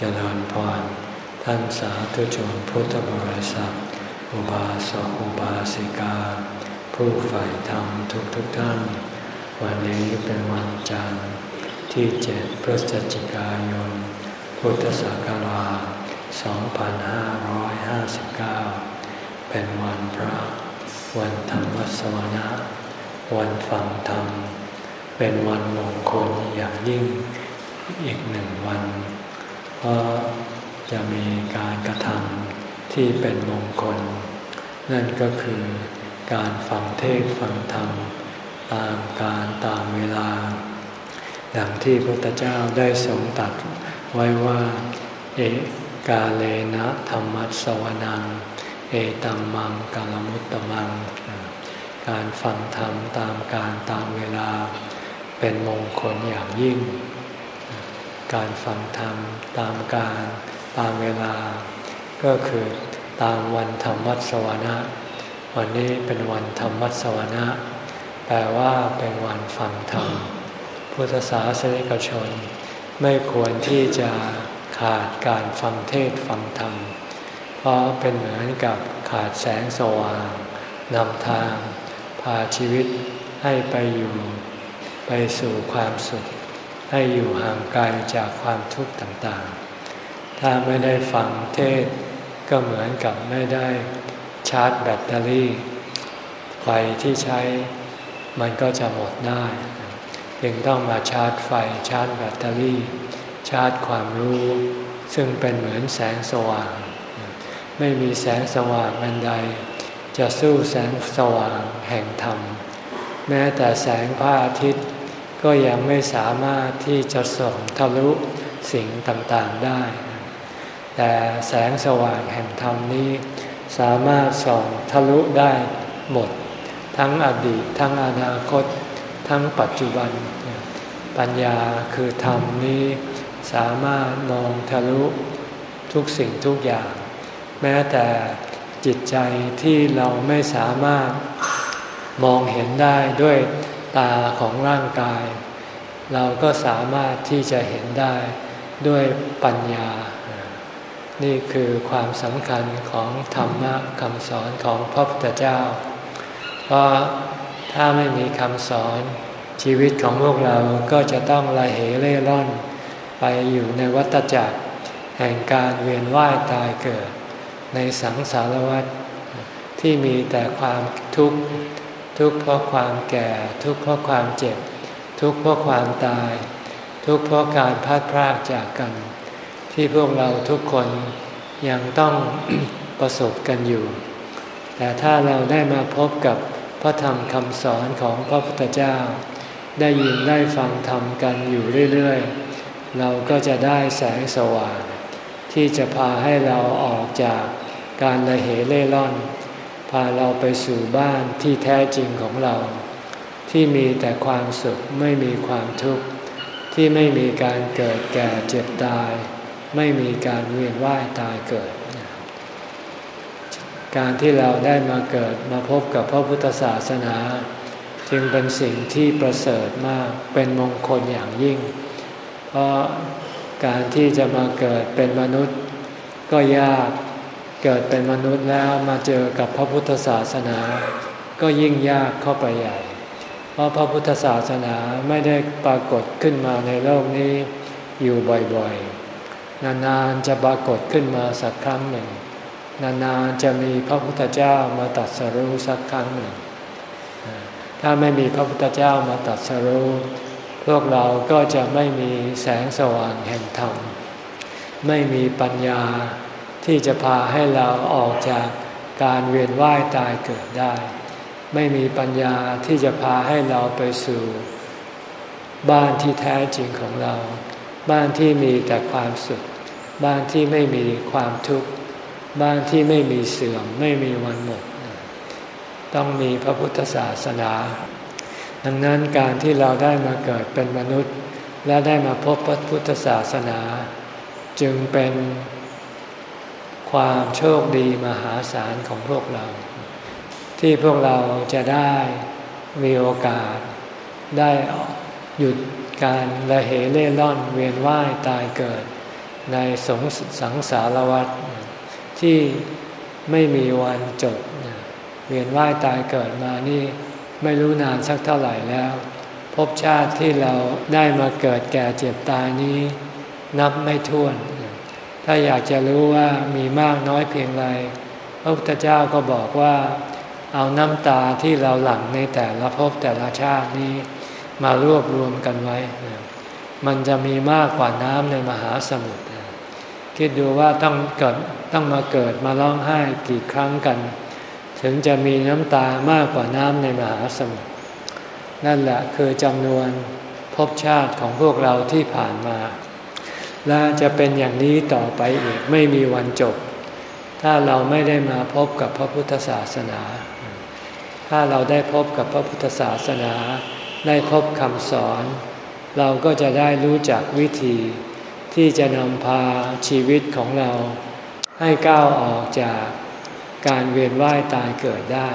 เจริญพร ท่านสาธุชนพุทธบริษัท อุบาสกอุบาสิกา ผู้ใฝ่ธรรมทุกทุกท่าน วันนี้เป็นวันจันทร์ ที่เจ็ดพฤศจิกายน พุทธศักราช 2559 เป็นวันพระ วันธรรมสวนะ วันฟังธรรม เป็นวันมงคลอย่างยิ่งอีกหนึ่งวันเราะจะมีการกระทำที่เป็นมงคล นั่นก็คือการฟังเทศฟังธรรม ตามการตามเวลา ดังที่พระพุทธเจ้าได้ทรงตัดไว้ว่า เอกาเลนะธรรมัสวนัง เอตัมมังกาลมุตตมัง การฟังธรรมตามการตามเวลา เป็นมงคลอย่างยิ่ง การฟังธรรมตามการตามเวลา ก็คือตามวันธรรมวัสวนะ วันนี้เป็นวันธรรมวัสวนะแปลว่าเป็นวันฟังธรรม พุทธศาสนิกชน ไม่ควรที่จะขาดการฟังเทศฟังธรรม เพราะเป็นเหมือนกับขาดแสงสว่างนำทาง พาชีวิตให้ไปอยู่ ไปสู่ความสุข ให้อยู่ห่างไกลจากความทุกข์ต่างๆ ถ้าไม่ได้ฟังเทศก็เหมือนกับไม่ได้ชาร์จแบตเตอรี่ ไฟที่ใช้มันก็จะหมดได้จึงต้องมาชาร์จไฟชาร์จแบตเตอรี่ ชาร์จความรู้ ซึ่งเป็นเหมือนแสงสว่าง ไม่มีแสงสว่างอันใด จะสู้แสงสว่างแห่งธรรม แม้แต่แสงพระอาทิตย์ ก็ยังไม่สามารถที่จะส่องทะลุสิ่งต่างๆได้ แต่แสงสว่างแห่งธรรมนี้ สามารถส่องทะลุได้หมด ทั้งอดีต ทั้งอนาคต ทั้งปัจจุบัน ปัญญาคือธรรมนี้สามารถมองทะลุทุกสิ่งทุกอย่าง แม้แต่จิตใจที่เราไม่สามารถมองเห็นได้ด้วย ตาของร่างกาย เราก็สามารถที่จะเห็นได้ด้วยปัญญา นี่คือความสำคัญของธรรมะคำสอนของพระพุทธเจ้า เพราะถ้าไม่มีคำสอนชีวิตของพวกเราก็จะต้องละเหเล่ร่อน ไปอยู่ในวัฏจักร แห่งการเวียนว่ายตายเกิด ในสังสารวัฏที่มีแต่ความทุกข์ ทุกข์เพราะความแก่ ทุกข์เพราะความเจ็บ ทุกข์เพราะความตาย ทุกข์เพราะการพัดพรากจากกัน ที่พวกเราทุกคนยังต้องประสบกันอยู่ แต่ถ้าเราได้มาพบกับพระธรรมคำสอนของพระพุทธเจ้า ได้ยินได้ฟังธรรมกันอยู่เรื่อยๆ เราก็จะได้แสงสว่าง ที่จะพาให้เราออกจากการละเหเล่ร่อน พาเราไปสู่บ้านที่แท้จริงของเรา ที่มีแต่ความสุขไม่มีความทุกข์ ที่ไม่มีการเกิดแก่เจ็บตาย ไม่มีการเวียนว่ายตายเกิด การที่เราได้มาเกิดมาพบกับพระพุทธศาสนา จึงเป็นสิ่งที่ประเสริฐมากเป็นมงคลอย่างยิ่ง เพราะการที่จะมาเกิดเป็นมนุษย์ก็ยาก เกิดเป็นมนุษย์แล้วมาเจอกับพระพุทธศาสนา ก็ยิ่งยากเข้าไปใหญ่ เพราะพระพุทธศาสนาไม่ได้ปรากฏขึ้นมาในโลกนี้อยู่บ่อยๆ นานๆจะปรากฏขึ้นมาสักครั้งหนึ่ง นานๆจะมีพระพุทธเจ้ามาตัดสรู้สักครั้งหนึ่ง ถ้าไม่มีพระพุทธเจ้ามาตัดสรู้พวกเราก็จะไม่มีแสงสว่างแห่งธรรม ไม่มีปัญญา ที่จะพาให้เราออกจากการเวียนว่ายตายเกิดได้ ไม่มีปัญญาที่จะพาให้เราไปสู่ บ้านที่แท้จริงของเรา บ้านที่มีแต่ความสุข บ้านที่ไม่มีความทุกข์ บ้านที่ไม่มีเสื่อม ไม่มีวันหมด ต้องมีพระพุทธศาสนา ดังนั้นการที่เราได้มาเกิดเป็นมนุษย์ และได้มาพบพระพุทธศาสนา จึงเป็น ความโชคดีมหาศาลของพวกเรา ที่พวกเราจะได้มีโอกาส ได้หยุดการละเหเล่ร่อนเวียนว่ายตายเกิด ในสงสังสารวัฏที่ไม่มีวันจบ เวียนว่ายตายเกิดมานี่ไม่รู้นานสักเท่าไหร่แล้วภพชาติที่เราได้มาเกิดแก่เจ็บตายนี้ นับไม่ถ้วน ถ้าอยากจะรู้ว่ามีมากน้อยเพียงไรพระพุทธเจ้าก็บอกว่า เอาน้ำตาที่เราหลั่งในแต่ละภพแต่ละชาตินี้ มารวบรวมกันไว้ มันจะมีมากกว่าน้ำในมหาสมุทรคิดดูว่าต้องเกิดต้องมาเกิดมาร้องไห้กี่ครั้งกัน ถึงจะมีน้ำตามากกว่าน้ำในมหาสมุทรนั่นแหละคือจำนวนภพชาติของพวกเราที่ผ่านมา และจะเป็นอย่างนี้ต่อไปอีกไม่มีวันจบ ถ้าเราไม่ได้มาพบกับพระพุทธศาสนา ถ้าเราได้พบกับพระพุทธศาสนา ได้พบคำสอน เราก็จะได้รู้จักวิธี ที่จะนำพาชีวิตของเรา ให้ก้าวออกจากการเวียนว่ายตายเกิดได้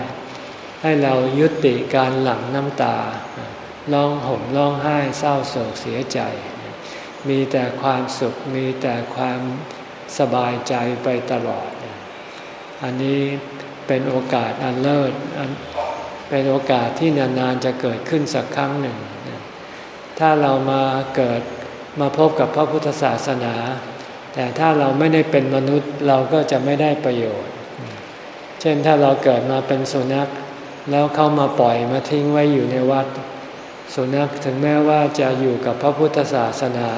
ให้เรายุติการหลั่งน้ำตาร้องห่มร้องไห้เศร้าโศกเสียใจ มีแต่ความสุขมีแต่ความสบายใจไปตลอด อันนี้เป็นโอกาสอันเลิศเป็นโอกาสที่นานๆจะเกิดขึ้นสักครั้งหนึ่ง ถ้าเรามาเกิดมาพบกับพระพุทธศาสนา แต่ถ้าเราไม่ได้เป็นมนุษย์เราก็จะไม่ได้ประโยชน์ เช่นถ้าเราเกิดมาเป็นสุนัข แล้วเข้ามาปล่อยมาทิ้งไว้อยู่ในวัด สุนัขถึงแม้ว่าจะอยู่กับพระพุทธศาสนา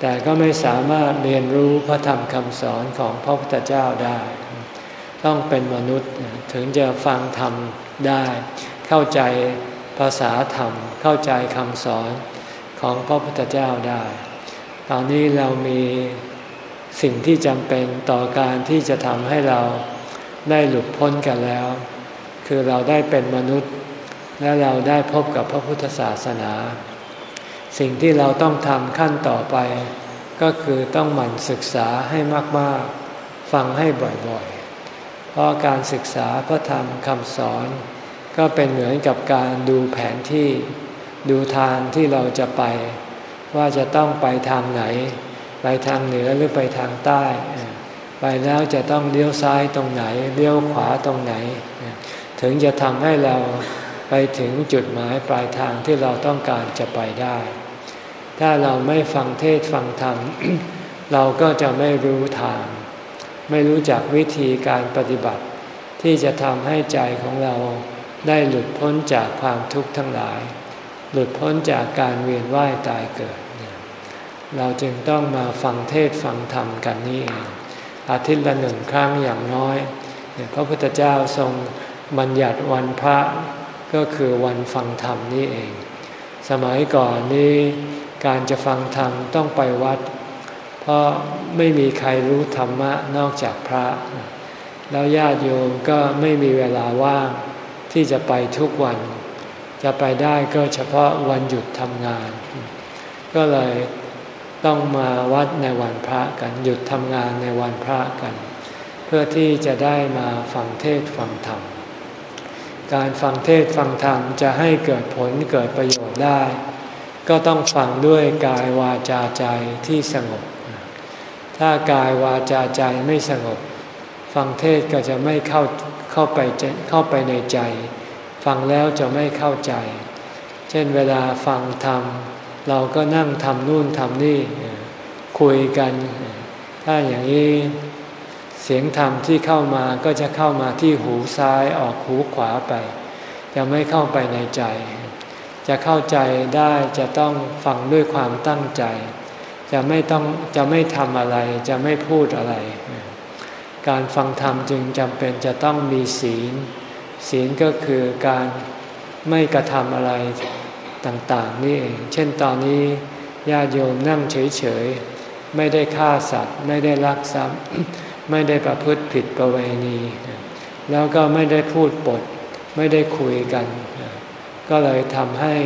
แต่ก็ไม่สามารถเรียนรู้พระธรรมคำสอนของพระพุทธเจ้าได้ ต้องเป็นมนุษย์ถึงจะฟังธรรมได้ เข้าใจภาษาธรรม เข้าใจคำสอนของพระพุทธเจ้าได้ ตอนนี้เรามีสิ่งที่จำเป็นต่อการที่จะทำให้เราได้หลุดพ้นกันแล้ว คือเราได้เป็นมนุษย์ และเราได้พบกับพระพุทธศาสนา สิ่งที่เราต้องทำขั้นต่อไป ก็คือต้องหมั่นศึกษาให้มาก ๆ ฟังให้บ่อยๆ เพราะการศึกษาพระธรรมคำสอน ก็เป็นเหมือนกับการดูแผนที่ ดูทางที่เราจะไป ว่าจะต้องไปทางไหน ไปทางเหนือหรือไปทางใต้ ไปแล้วจะต้องเลี้ยวซ้ายตรงไหน เลี้ยวขวาตรงไหน ถึงจะทำให้เรา ไปถึงจุดหมายปลายทางที่เราต้องการจะไปได้ ถ้าเราไม่ฟังเทศฟังธรรม เราก็จะไม่รู้ทาง ไม่รู้จักวิธีการปฏิบัติ ที่จะทำให้ใจของเราได้หลุดพ้นจากความทุกข์ทั้งหลาย หลุดพ้นจากการเวียนว่ายตายเกิด เราจึงต้องมาฟังเทศฟังธรรมกันนี่เองอาทิตย์ละหนึ่งครั้งอย่างน้อย พระพุทธเจ้าทรงบัญญัติวันพระ ก็คือวันฟังธรรมนี่เอง สมัยก่อนนี้การจะฟังธรรมต้องไปวัด เพราะไม่มีใครรู้ธรรมะนอกจากพระ แล้วญาติโยมก็ไม่มีเวลาว่างที่จะไปทุกวัน จะไปได้ก็เฉพาะวันหยุดทำงาน ก็เลยต้องมาวัดในวันพระกันหยุดทำงานในวันพระกัน เพื่อที่จะได้มาฟังเทศฟังธรรม การฟังเทศฟังธรรมจะให้เกิดผลเกิดประโยชน์ได้ ก็ต้องฟังด้วยกายวาจาใจที่สงบ ถ้ากายวาจาใจไม่สงบ ฟังเทศก็จะไม่เข้าเข้าไปเข้าไปในใจ ฟังแล้วจะไม่เข้าใจ เช่นเวลาฟังธรรม เราก็นั่งทำนู่นทำนี่ คุยกัน ถ้าอย่างนี้ เสียงธรรมที่เข้ามาก็จะเข้ามาที่หูซ้ายออกหูขวาไป จะไม่เข้าไปในใจ จะเข้าใจได้จะต้องฟังด้วยความตั้งใจ จะไม่ต้องจะไม่ทำอะไร จะไม่พูดอะไร การฟังธรรมจึงจำเป็นจะต้องมีศีล ศีลก็คือการไม่กระทำอะไรต่างๆนี่เอง เช่นตอนนี้ญาติโยมนั่งเฉยๆ ไม่ได้ฆ่าสัตว์ ไม่ได้ลักทรัพย์ ไม่ได้ประพฤติผิดประเวณี แล้วก็ไม่ได้พูดปด ไม่ได้คุยกัน ก็เลยทำให้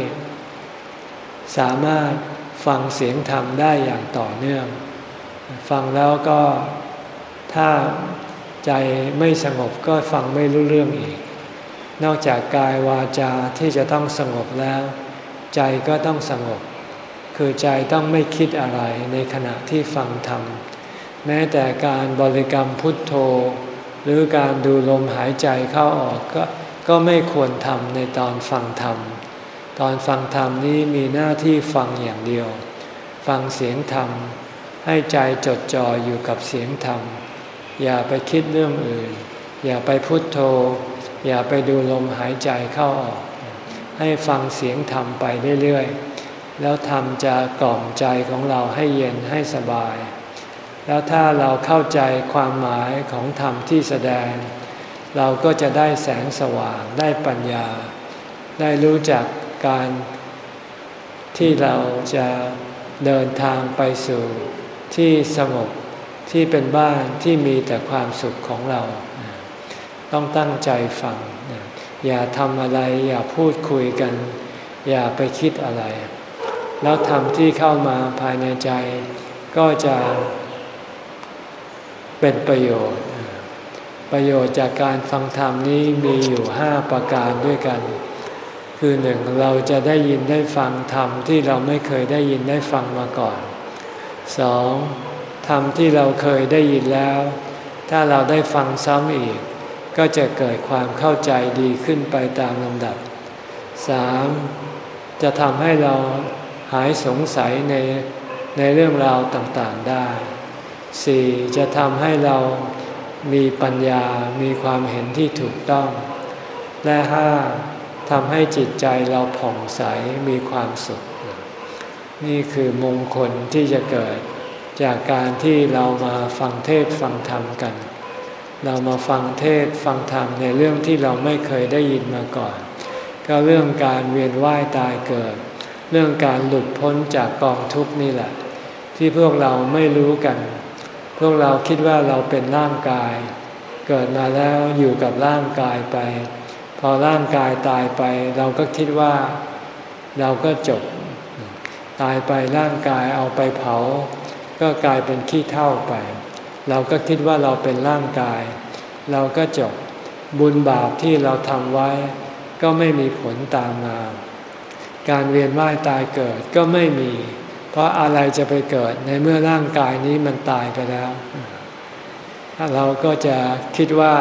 สามารถฟังเสียงธรรมได้อย่างต่อเนื่อง ฟังแล้วก็ถ้าใจไม่สงบก็ฟังไม่รู้เรื่องอีก นอกจากกายวาจาที่จะต้องสงบแล้ว ใจก็ต้องสงบ คือใจต้องไม่คิดอะไรในขณะที่ฟังธรรม แม้แต่การบริกรรมพุทโธ หรือการดูลมหายใจเข้าออกก็ก็ไม่ควรทำในตอนฟังธรรม ตอนฟังธรรมนี้มีหน้าที่ฟังอย่างเดียว ฟังเสียงธรรม ให้ใจจดจ่ออยู่กับเสียงธรรม อย่าไปคิดเรื่องอื่น อย่าไปพุทโธ อย่าไปดูลมหายใจเข้าออก ให้ฟังเสียงธรรมไปเรื่อยๆ แล้วธรรมจะกล่อมใจของเราให้เย็นให้สบาย แล้วถ้าเราเข้าใจความหมายของธรรมที่แสดง เราก็จะได้แสงสว่างได้ปัญญา ได้รู้จักการที่เราจะเดินทางไปสู่ที่สงบที่เป็นบ้านที่มีแต่ความสุขของเรา ต้องตั้งใจฟัง อย่าทำอะไรอย่าพูดคุยกัน อย่าไปคิดอะไร แล้วทำที่เข้ามาภายในใจก็จะ เป็นประโยชน์ ประโยชน์จากการฟังธรรมนี้มีอยู่ห้าประการด้วยกัน คือหนึ่งเราจะได้ยินได้ฟังธรรมที่เราไม่เคยได้ยินได้ฟังมาก่อนสองธรรมที่เราเคยได้ยินแล้ว ถ้าเราได้ฟังซ้ำอีก ก็จะเกิดความเข้าใจดีขึ้นไปตามลำดับสามจะทำให้เราหายสงสัยในในเรื่องราวต่างๆได้ สี่จะทำให้เรามีปัญญา มีความเห็นที่ถูกต้อง และห้าทำให้จิตใจเราผ่องใส มีความสุข นี่คือมงคลที่จะเกิดจากการที่เรามาฟังเทศฟังธรรมกัน เรามาฟังเทศฟังธรรมในเรื่องที่เราไม่เคยได้ยินมาก่อน ก็เรื่องการเวียนว่ายตายเกิด เรื่องการหลุดพ้นจากกองทุกข์นี่แหละ ที่พวกเราไม่รู้กัน พวกเราคิดว่าเราเป็นร่างกาย เกิดมาแล้วอยู่กับร่างกายไป พอร่างกายตายไป เราก็คิดว่าเราก็จบ ตายไปร่างกายเอาไปเผา ก็กลายเป็นขี้เท่าไป เราก็คิดว่าเราเป็นร่างกาย เราก็จบบุญบาปที่เราทำไว้ ก็ไม่มีผลตามมา การเวียนว่ายตายเกิดก็ไม่มี เพราะอะไรจะไปเกิดในเมื่อร่างกายนี้มันตายไปแล้วเราก็จะคิดว่า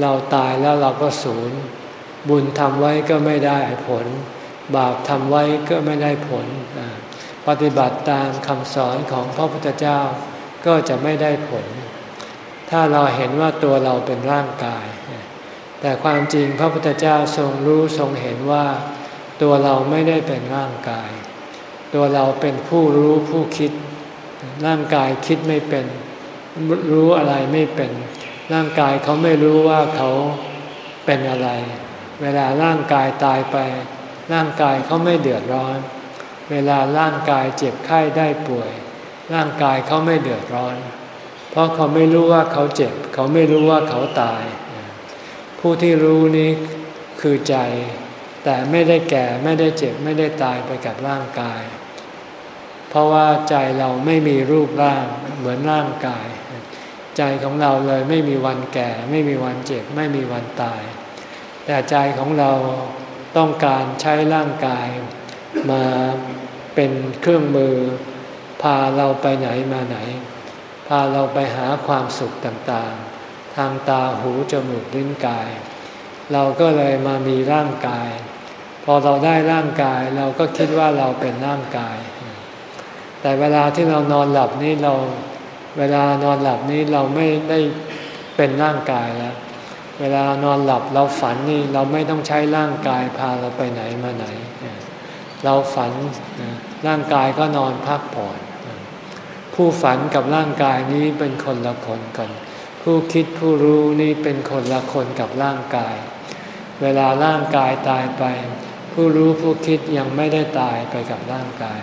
เราตายแล้วเราก็สูญบุญทำไว้ก็ไม่ได้ผล บาปทำไว้ก็ไม่ได้ผล ปฏิบัติตามคำสอนของพระพุทธเจ้าก็จะไม่ได้ผล ถ้าเราเห็นว่าตัวเราเป็นร่างกาย แต่ความจริงพระพุทธเจ้าทรงรู้ทรงเห็นว่า ตัวเราไม่ได้เป็นร่างกาย ตัวเราเป็นผู้รู้ผู้คิด ร่างกายคิดไม่เป็น รู้อะไรไม่เป็น ร่างกายเขาไม่รู้ว่าเขาเป็นอะไร เวลาร่างกายตายไป ร่างกายเขาไม่เดือดร้อน เวลาร่างกายเจ็บไข้ได้ป่วย ร่างกายเขาไม่เดือดร้อน เพราะเขาไม่รู้ว่าเขาเจ็บ เขาไม่รู้ว่าเขาตาย ผู้ที่รู้นี้คือใจ แต่ไม่ได้แก่ไม่ได้เจ็บไม่ได้ตายไปกับร่างกาย เพราะว่าใจเราไม่มีรูปร่างเหมือนร่างกาย ใจของเราเลยไม่มีวันแก่ ไม่มีวันเจ็บ ไม่มีวันตาย แต่ใจของเราต้องการใช้ร่างกายมาเป็นเครื่องมือ พาเราไปไหนมาไหน พาเราไปหาความสุขต่างๆ ทางตาหูจมูกลิ้นกาย เราก็เลยมามีร่างกาย พอเราได้ร่างกายเราก็คิดว่าเราเป็นร่างกาย แต่เวลาที่เรานอนหลับนี่เราเวลานอนหลับนี่เราไม่ได้เป็นร่างกายแล้ว เวลานอนหลับเราฝันนี่เราไม่ต้องใช้ร่างกายพาเราไปไหนมาไหน เราฝันร่างกายก็นอนพักผ่อน ผู้ฝันกับร่างกายนี้เป็นคนละคนกัน ผู้คิดผู้รู้นี่เป็นคนละคนกับร่างกาย เวลาร่างกายตายไป ผู้รู้ผู้คิดยังไม่ได้ตายไปกับร่างกาย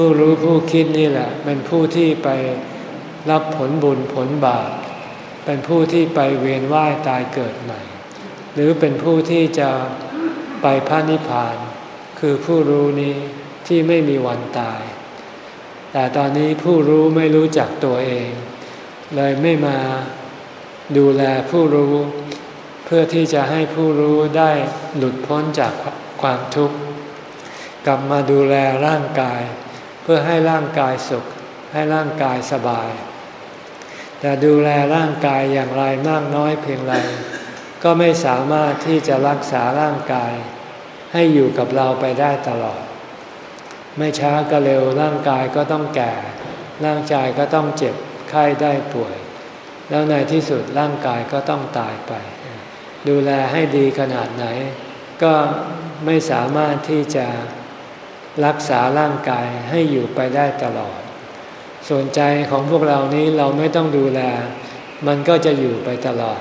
ผู้รู้ผู้คิดนี่แหละ เป็นผู้ที่ไปรับผลบุญผลบาปเป็นผู้ที่ไปเวียนว่ายตายเกิดใหม่ หรือเป็นผู้ที่จะไปพระนิพพาน คือผู้รู้นี้ที่ไม่มีวันตาย แต่ตอนนี้ผู้รู้ไม่รู้จักตัวเอง เลยไม่มาดูแลผู้รู้ เพื่อที่จะให้ผู้รู้ได้หลุดพ้นจากความทุกข์กลับมาดูแลร่างกาย พื่อให้ร่างกายสุข ให้ร่างกายสบาย แต่ดูแลร่างกายอย่างไรมากน้อยเพียงไร ก็ไม่สามารถที่จะรักษาร่างกาย ให้อยู่กับเราไปได้ตลอด ไม่ช้าก็เร็วร่างกายก็ต้องแก่ ร่างกายก็ต้องเจ็บไข้ได้ป่วย แล้วในที่สุดร่างกายก็ต้องตายไป ดูแลให้ดีขนาดไหน ก็ไม่สามารถที่จะ รักษาร่างกายให้อยู่ไปได้ตลอด ส่วนใจของพวกเรานี้เราไม่ต้องดูแล มันก็จะอยู่ไปตลอด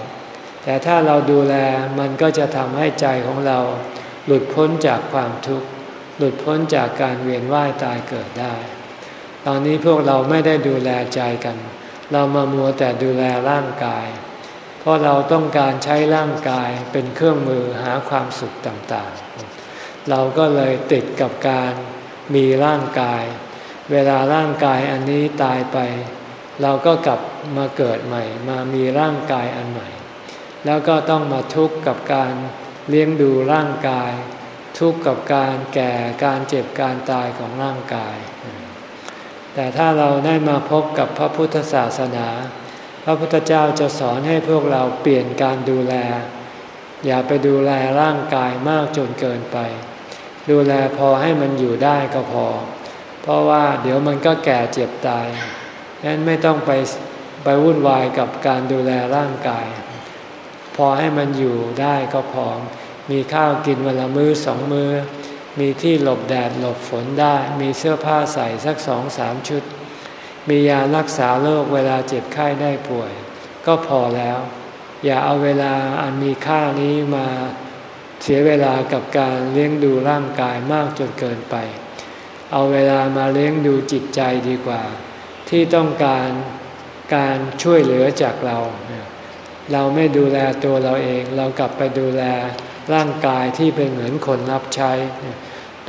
แต่ถ้าเราดูแลมันก็จะทำให้ใจของเรา หลุดพ้นจากความทุกข์ หลุดพ้นจากการเวียนว่ายตายเกิดได้ ตอนนี้พวกเราไม่ได้ดูแลใจกัน เรามามัวแต่ดูแลร่างกาย เพราะเราต้องการใช้ร่างกายเป็นเครื่องมือหาความสุขต่างๆ เราก็เลยติดกับการมีร่างกาย เวลาร่างกายอันนี้ตายไป เราก็กลับมาเกิดใหม่ มามีร่างกายอันใหม่ แล้วก็ต้องมาทุกข์กับการเลี้ยงดูร่างกาย ทุกข์กับการแก่การเจ็บการตายของร่างกาย แต่ถ้าเราได้มาพบกับพระพุทธศาสนา พระพุทธเจ้าจะสอนให้พวกเราเปลี่ยนการดูแล อย่าไปดูแลร่างกายมากจนเกินไป ดูแลพอให้มันอยู่ได้ก็พอ เพราะว่าเดี๋ยวมันก็แก่เจ็บตายงนั้นไม่ต้องไปไปวุ่นวายกับการดูแลร่างกาย พอให้มันอยู่ได้ก็พอ มีข้าวกินวันละมือ้อสองมือ้อ มีที่หลบแดดหลบฝนได้ มีเสื้อผ้าใส่สักสองสามชุด มียารักษาโรคเวลาเจ็บไข้ได้ป่วย ก็พอแล้ว อย่าเอาเวลาอันมีค่านี้มา สียเวลากับการเลี้ยงดูร่างกายมากจนเกินไป เอาเวลามาเลี้ยงดูจิตใจดีกว่า ที่ต้องการการช่วยเหลือจากเรา เราไม่ดูแลตัวเราเอง เรากลับไปดูแลร่างกายที่เป็นเหมือนคนรับใช้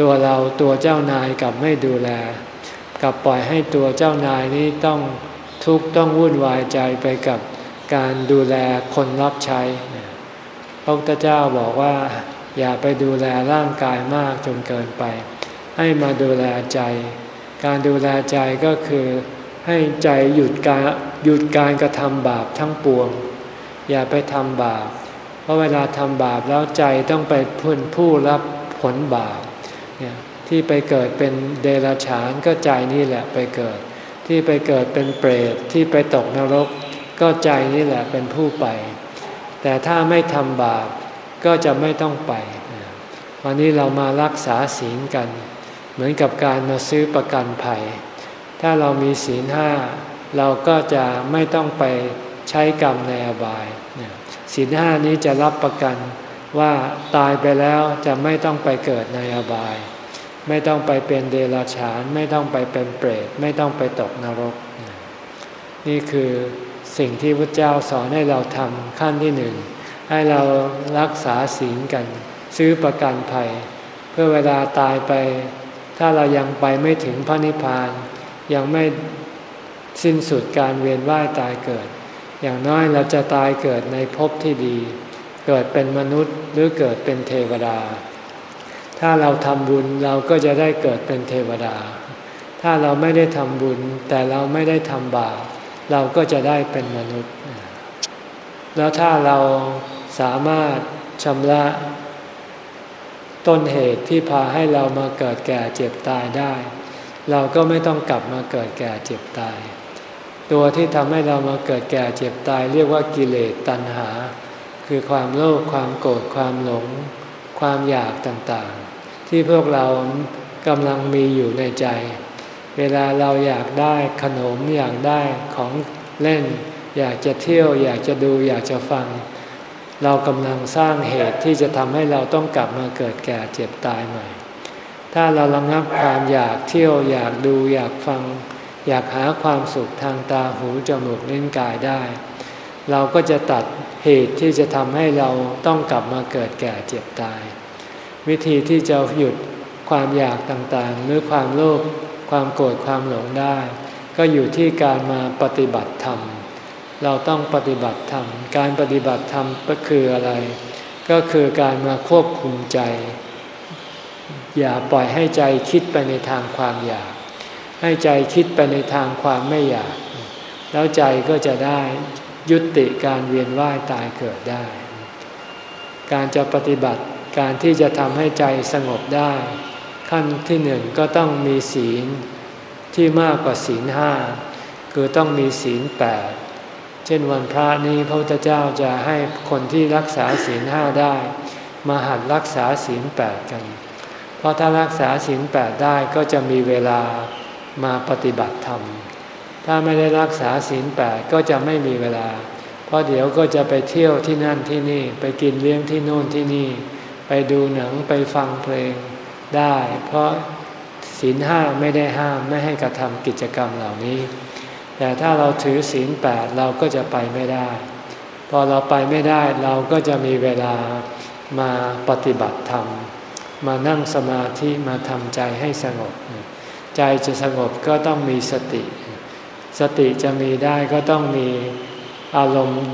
ตัวเราตัวเจ้านายกลับไม่ดูแล กลับปล่อยให้ตัวเจ้านายนี้ต้องทุกข์ต้องวุ่นวายใจไปกับการดูแลคนรับใช้ ระพุทธเจ้าบอกว่า อย่าไปดูแลร่างกายมากจนเกินไป ให้มาดูแลใจ การดูแลใจก็คือ ให้ใจหยุดการหยุดการกระทำบาปทั้งปวง อย่าไปทำบาป เพราะเวลาทำบาปแล้วใจต้องไปพ้นผู้รับผลบาปเนี่ยที่ไปเกิดเป็นเดรัจฉานก็ใจนี่แหละไปเกิด ที่ไปเกิดเป็นเปรตที่ไปตกนรก ก็ใจนี่แหละเป็นผู้ไป แต่ถ้าไม่ทำบาปก็จะไม่ต้องไป วันนี้เรามารักษาศีลกัน เหมือนกับการมาซื้อประกันภัย ถ้าเรามีศีลห้าเราก็จะไม่ต้องไปใช้กรรมในอบายศีลห้านี้จะรับประกันว่าตายไปแล้วจะไม่ต้องไปเกิดในอบาย ไม่ต้องไปเป็นเดรัจฉาน ไม่ต้องไปเป็นเปรต ไม่ต้องไปตกนรก นี่คือ สิ่งที่พระเจ้าสอนให้เราทำขั้นที่หนึ่งให้เรารักษาศีลกัน ซื้อประกันภัย เพื่อเวลาตายไป ถ้าเรายังไปไม่ถึงพระนิพพาน ยังไม่สิ้นสุดการเวียนว่ายตายเกิด อย่างน้อยเราจะตายเกิดในภพที่ดี เกิดเป็นมนุษย์หรือเกิดเป็นเทวดา ถ้าเราทำบุญเราก็จะได้เกิดเป็นเทวดา ถ้าเราไม่ได้ทำบุญแต่เราไม่ได้ทำบาป เราก็จะได้เป็นมนุษย์ แล้วถ้าเราสามารถชำระต้นเหตุที่พาให้เรามาเกิดแก่เจ็บตายได้ เราก็ไม่ต้องกลับมาเกิดแก่เจ็บตาย ตัวที่ทำให้เรามาเกิดแก่เจ็บตาย เรียกว่ากิเลสตัณหา คือความโลภความโกรธความหลง ความอยากต่างๆ ที่พวกเรากำลังมีอยู่ในใจ เวลาเราอยากได้ขนมอยากได้ของเล่น อยากจะเที่ยวอยากจะดูอยากจะฟัง เรากำลังสร้างเหตุที่จะทำให้เราต้องกลับมาเกิดแก่เจ็บตายใหม่ ถ้าเราระงับความอยากเที่ยวอยากดูอยากฟัง อยากหาความสุขทางตาหูจมูกลิ้นกายได้ เราก็จะตัดเหตุที่จะทำให้เราต้องกลับมาเกิดแก่เจ็บตาย วิธีที่จะหยุดความอยากต่างๆ หรือความโลภ ความโกรธความหลงได้ ก็อยู่ที่การมาปฏิบัติธรรม เราต้องปฏิบัติธรรม การปฏิบัติธรรมก็คืออะไร ก็คือการมาควบคุมใจ อย่าปล่อยให้ใจคิดไปในทางความอยาก ให้ใจคิดไปในทางความไม่อยาก แล้วใจก็จะได้ยุติการเวียนว่ายตายเกิดได้ การจะปฏิบัติการที่จะทำให้ใจสงบได้ ขั้นที่หนึ่งก็ต้องมีศีลที่มากกว่าศีลห้าคือต้องมีศีลแปดเช่นวันพระนี้พระพุทธเจ้าจะให้คนที่รักษาศีลห้าได้ มาหัดรักษาศีลแปดกัน เพราะถ้ารักษาศีลแปดได้ก็จะมีเวลามาปฏิบัติธรรม ถ้าไม่ได้รักษาศีลแปดก็จะไม่มีเวลา เพราะเดี๋ยวก็จะไปเที่ยวที่นั่นที่นี่ ไปกินเลี้ยงที่โน่นที่นี่ ไปดูหนังไปฟังเพลง ได้ เพราะศีลห้าไม่ได้ห้ามไม่ให้กระทำกิจกรรมเหล่านี้ แต่ถ้าเราถือศีลแปดเราก็จะไปไม่ได้ พอเราไปไม่ได้เราก็จะมีเวลามาปฏิบัติธรรม มานั่งสมาธิมาทำใจให้สงบ ใจจะสงบก็ต้องมีสติ สติจะมีได้ก็ต้องมีอารมณ์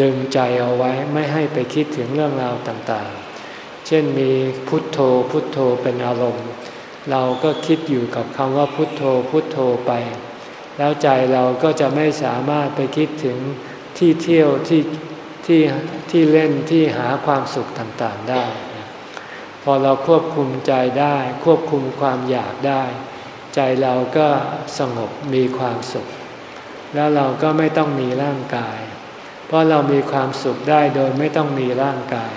ดึงใจเอาไว้ไม่ให้ไปคิดถึงเรื่องราวต่างๆ ช่นมีพุทโธพุทโธเป็นอารมณ์ เราก็คิดอยู่กับคำว่าพุทโธพุทโธไป แล้วใจเราก็จะไม่สามารถไปคิดถึงที่เที่ยวที่ที่ที่เล่นที่หาความสุขต่างๆได้ พอเราควบคุมใจได้ควบคุมความอยากได้ ใจเราก็สงบมีความสุข แล้วเราก็ไม่ต้องมีร่างกาย เพราะเรามีความสุขได้โดยไม่ต้องมีร่างกาย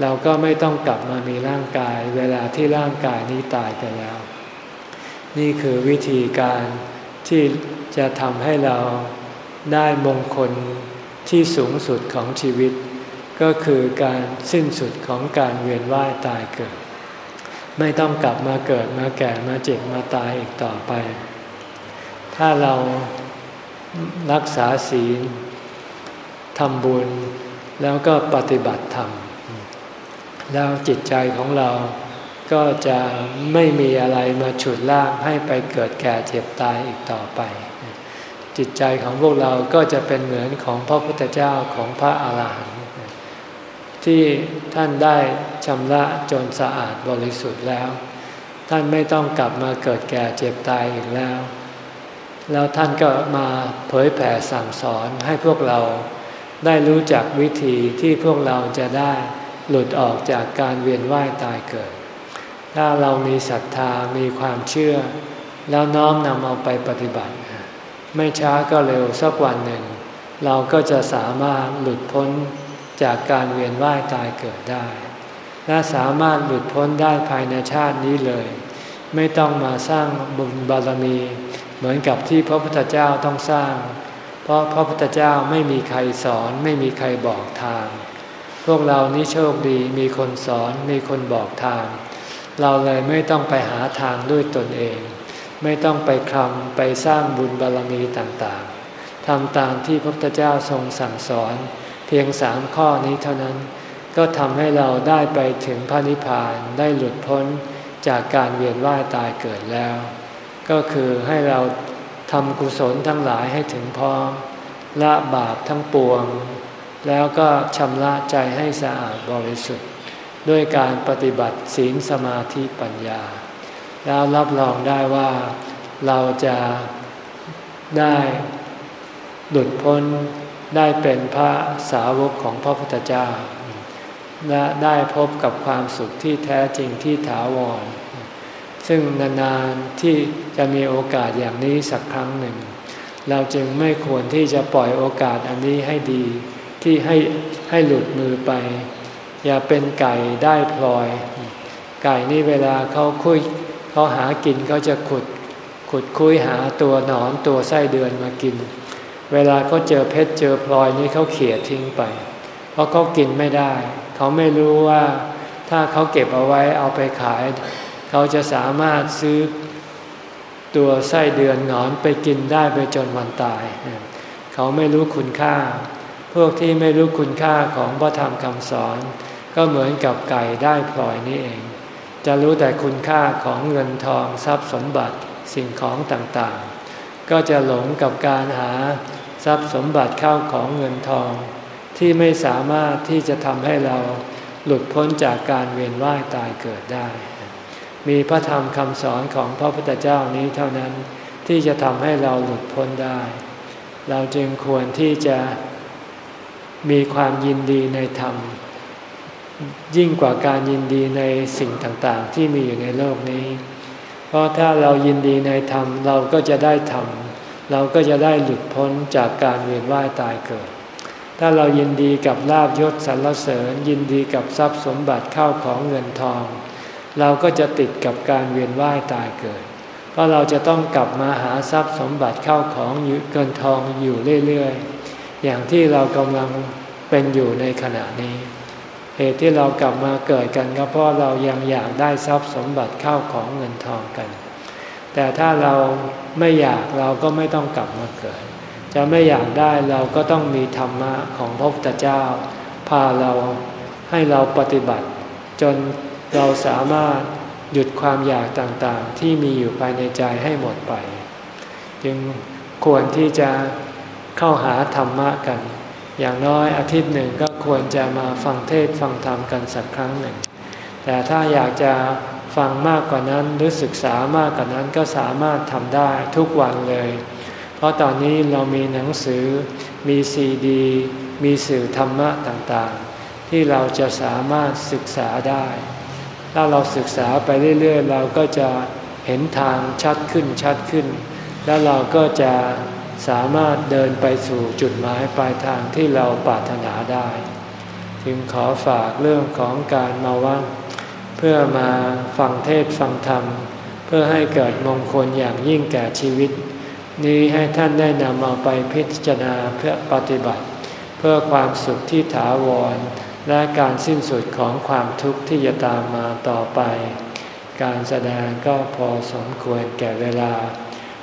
เราก็ไม่ต้องกลับมามีร่างกาย เวลาที่ร่างกายนี้ตายไปแล้ว นี่คือวิธีการที่จะทำให้เราได้มงคลที่สูงสุดของชีวิต ก็คือการสิ้นสุดของการเวียนว่ายตายเกิด ไม่ต้องกลับมาเกิดมาแก่มาเจ็บมาตายอีกต่อไป ถ้าเรารักษาศีลทำบุญแล้วก็ปฏิบัติธรรม แล้วจิตใจของเราก็จะไม่มีอะไรมาฉุดลากให้ไปเกิดแก่เจ็บตายอีกต่อไป จิตใจของพวกเราก็จะเป็นเหมือนของพระพุทธเจ้าของพระอาหารหันต์ที่ท่านได้ชำระจนสะอาดบริสุทธิ์แล้ว ท่านไม่ต้องกลับมาเกิดแก่เจ็บตายอีกแล้ว แล้วท่านก็มาเผยแผ่สั่งสอนให้พวกเราได้รู้จักวิธีที่พวกเราจะได้ หลุดออกจากการเวียนว่ายตายเกิด ถ้าเรามีศรัทธามีความเชื่อ แล้วน้อมนำเอาไปปฏิบัติ ไม่ช้าก็เร็วสักวันหนึ่ง เราก็จะสามารถหลุดพ้นจากการเวียนว่ายตายเกิดได้ และสามารถหลุดพ้นได้ภายในชาตินี้เลย ไม่ต้องมาสร้างบุญบารมี เหมือนกับที่พระพุทธเจ้าต้องสร้าง เพราะพระพุทธเจ้าไม่มีใครสอนไม่มีใครบอกทาง พวกเรานี้โชคดีมีคนสอนมีคนบอกทาง เราเลยไม่ต้องไปหาทางด้วยตนเอง ไม่ต้องไปคำไปสร้างบุญบารรมีต่างๆทำตามที่พระพุทธเจ้าทรงสั่งสอน เพียงสามข้อนี้เท่านั้น ก็ทำให้เราได้ไปถึงพระนิพพานได้หลุดพ้นจากการเวียนว่ายตายเกิดแล้ว ก็คือให้เราทำกุศลทั้งหลายให้ถึงพร้อมละบาปทั้งปวง แล้วก็ชำระใจให้สะอาดบริสุทธิ์ ด้วยการปฏิบัติศีลสมาธิปัญญา แล้วรับรองได้ว่าเราจะได้หลุดพ้นได้เป็นพระสาวกของพระพุทธเจ้า และได้พบกับความสุขที่แท้จริงที่ถาวร ซึ่งนานๆที่จะมีโอกาสอย่างนี้สักครั้งหนึ่ง เราจึงไม่ควรที่จะปล่อยโอกาสอันนี้ให้ดี ที่ให้ให้หลุดมือไป อย่าเป็นไก่ได้พลอย ไก่นี่เวลาเขาคุยเขาหากินเขาจะขุด ขุดคุยหาตัวหนอนตัวไส้เดือนมากิน เวลาเขาเจอเพชรเจอพลอยนี่เขาเขี่ยทิ้งไป เพราะเขากินไม่ได้ เขาไม่รู้ว่าถ้าเขาเก็บเอาไว้เอาไปขาย เขาจะสามารถซื้อตัวไส้เดือนหนอนไปกินได้ไปจนวันตาย เขาไม่รู้คุณค่า พวกที่ไม่รู้คุณค่าของพระธรรมคำสอน ก็เหมือนกับไก่ได้พลอยนี่เอง จะรู้แต่คุณค่าของเงินทองทรัพย์สมบัติสิ่งของต่างๆ ก็จะหลงกับการหาทรัพย์สมบัติเข้าของเงินทอง ที่ไม่สามารถที่จะทำให้เราหลุดพ้นจากการเวียนว่ายตายเกิดได้ มีพระธรรมคำสอนของพระพุทธเจ้านี้เท่านั้นที่จะทำให้เราหลุดพ้นได้ เราจึงควรที่จะ มีความยินดีในธรรม ยิ่งกว่าการยินดีในสิ่งต่างๆ ที่มีอยู่ในโลกนี้ เพราะถ้าเรายินดีในธรรมเราก็จะได้ธรรมเราก็จะได้หลุดพ้นจากการเวียนว่ายตายเกิด ถ้าเรายินดีกับลาบยศสรรเสริญ ยินดีกับทรัพย์สมบัติเข้าของเงินทอง เราก็จะติดกับการเวียนว่ายตายเกิด เพราะเราจะต้องกลับมาหาทรัพย์สมบัติเข้าของเงินทองอยู่เรื่อยๆ อย่างที่เรากำลังเป็นอยู่ในขณะนี้ เหตุที่เรากลับมาเกิดกันก็เพราะเรายังอยากได้ทรัพย์สมบัติเข้าของเงินทองกัน แต่ถ้าเราไม่อยากเราก็ไม่ต้องกลับมาเกิด จะไม่อยากได้เราก็ต้องมีธรรมะของพระพุทธเจ้า พาเราให้เราปฏิบัติ จนเราสามารถหยุดความอยากต่างๆ ที่มีอยู่ภายในใจให้หมดไป จึงควรที่จะ เข้าหาธรรมะกัน อย่างน้อยอาทิตย์หนึ่งก็ควรจะมาฟังเทศฟังธรรมกันสักครั้งหนึ่ง แต่ถ้าอยากจะฟังมากกว่านั้นหรือศึกษามากกว่านั้นก็สามารถทำได้ทุกวันเลย เพราะตอนนี้เรามีหนังสือมีซีดี มีสื่อธรรมะต่างๆ ที่เราจะสามารถศึกษาได้ ถ้าเราศึกษาไปเรื่อยๆ เราก็จะเห็นทางชัดขึ้นชัดขึ้น แล้วเราก็จะ สามารถเดินไปสู่จุดหมายปลายทางที่เราปรารถนาได้ จึงขอฝากเรื่องของการมาวัดเพื่อมาฟังเทศฟังธรรม เพื่อให้เกิดมงคลอย่างยิ่งแก่ชีวิต นี้ให้ท่านได้นำเอาไปพิจารณาเพื่อปฏิบัติ เพื่อความสุขที่ถาวร และการสิ้นสุดของความทุกข์ที่จะตามมาต่อไป การแสดงก็พอสมควรแก่เวลา